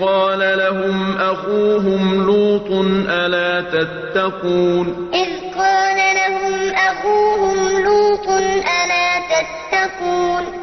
قال لهم أخوهم لوط ألا تتقون؟ إذ قال لهم أخوهم لوط ألا تتقون؟